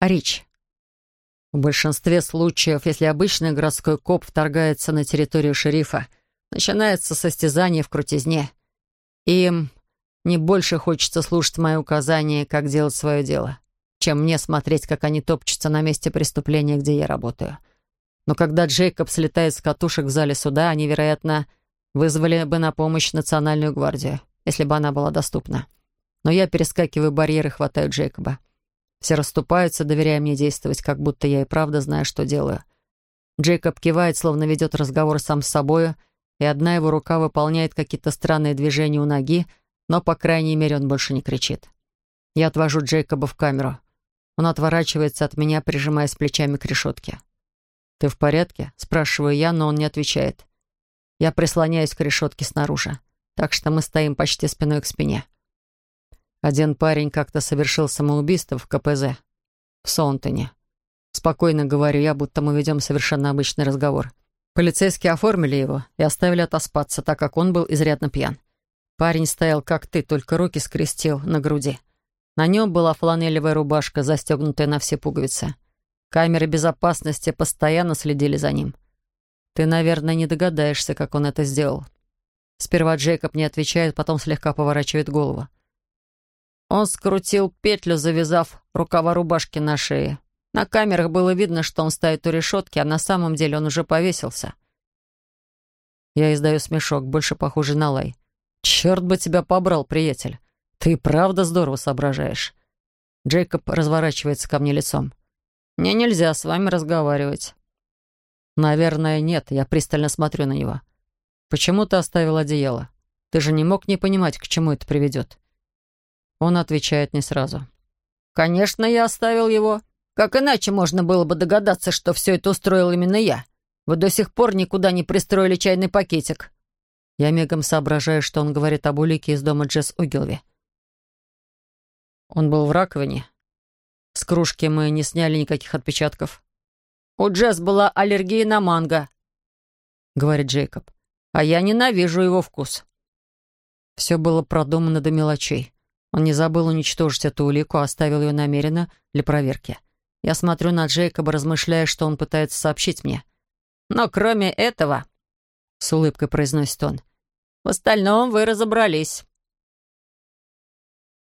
Рич. В большинстве случаев, если обычный городской коп вторгается на территорию шерифа, начинается состязание в крутизне. Им не больше хочется слушать мои указания, как делать свое дело, чем мне смотреть, как они топчутся на месте преступления, где я работаю. Но когда Джейкоб слетает с катушек в зале суда, они, вероятно, вызвали бы на помощь Национальную гвардию, если бы она была доступна. Но я перескакиваю барьер и хватаю Джейкоба. Все расступаются, доверяя мне действовать, как будто я и правда знаю, что делаю. Джейкоб кивает, словно ведет разговор сам с собою, и одна его рука выполняет какие-то странные движения у ноги, но, по крайней мере, он больше не кричит. Я отвожу Джейкоба в камеру. Он отворачивается от меня, прижимаясь плечами к решетке. «Ты в порядке?» — спрашиваю я, но он не отвечает. Я прислоняюсь к решетке снаружи, так что мы стоим почти спиной к спине. Один парень как-то совершил самоубийство в КПЗ, в Сонтоне. Спокойно говорю я, будто мы ведем совершенно обычный разговор. Полицейские оформили его и оставили отоспаться, так как он был изрядно пьян. Парень стоял, как ты, только руки скрестил на груди. На нем была фланелевая рубашка, застегнутая на все пуговицы. Камеры безопасности постоянно следили за ним. Ты, наверное, не догадаешься, как он это сделал. Сперва Джейкоб не отвечает, потом слегка поворачивает голову. Он скрутил петлю, завязав рукава рубашки на шее. На камерах было видно, что он стоит у решетки, а на самом деле он уже повесился. Я издаю смешок, больше похожий на лай. «Черт бы тебя побрал, приятель! Ты правда здорово соображаешь!» Джейкоб разворачивается ко мне лицом. «Мне нельзя с вами разговаривать». «Наверное, нет. Я пристально смотрю на него. Почему ты оставил одеяло? Ты же не мог не понимать, к чему это приведет. Он отвечает не сразу. «Конечно, я оставил его. Как иначе можно было бы догадаться, что все это устроил именно я? Вы до сих пор никуда не пристроили чайный пакетик». Я мигом соображаю, что он говорит об улике из дома Джесс Угилви. Он был в раковине. С кружки мы не сняли никаких отпечатков. «У Джесс была аллергия на манго», — говорит Джейкоб. «А я ненавижу его вкус». Все было продумано до мелочей. Он не забыл уничтожить эту улику, а оставил ее намеренно для проверки. Я смотрю на Джейкоба, размышляя, что он пытается сообщить мне. «Но кроме этого», — с улыбкой произносит он, — «в остальном вы разобрались.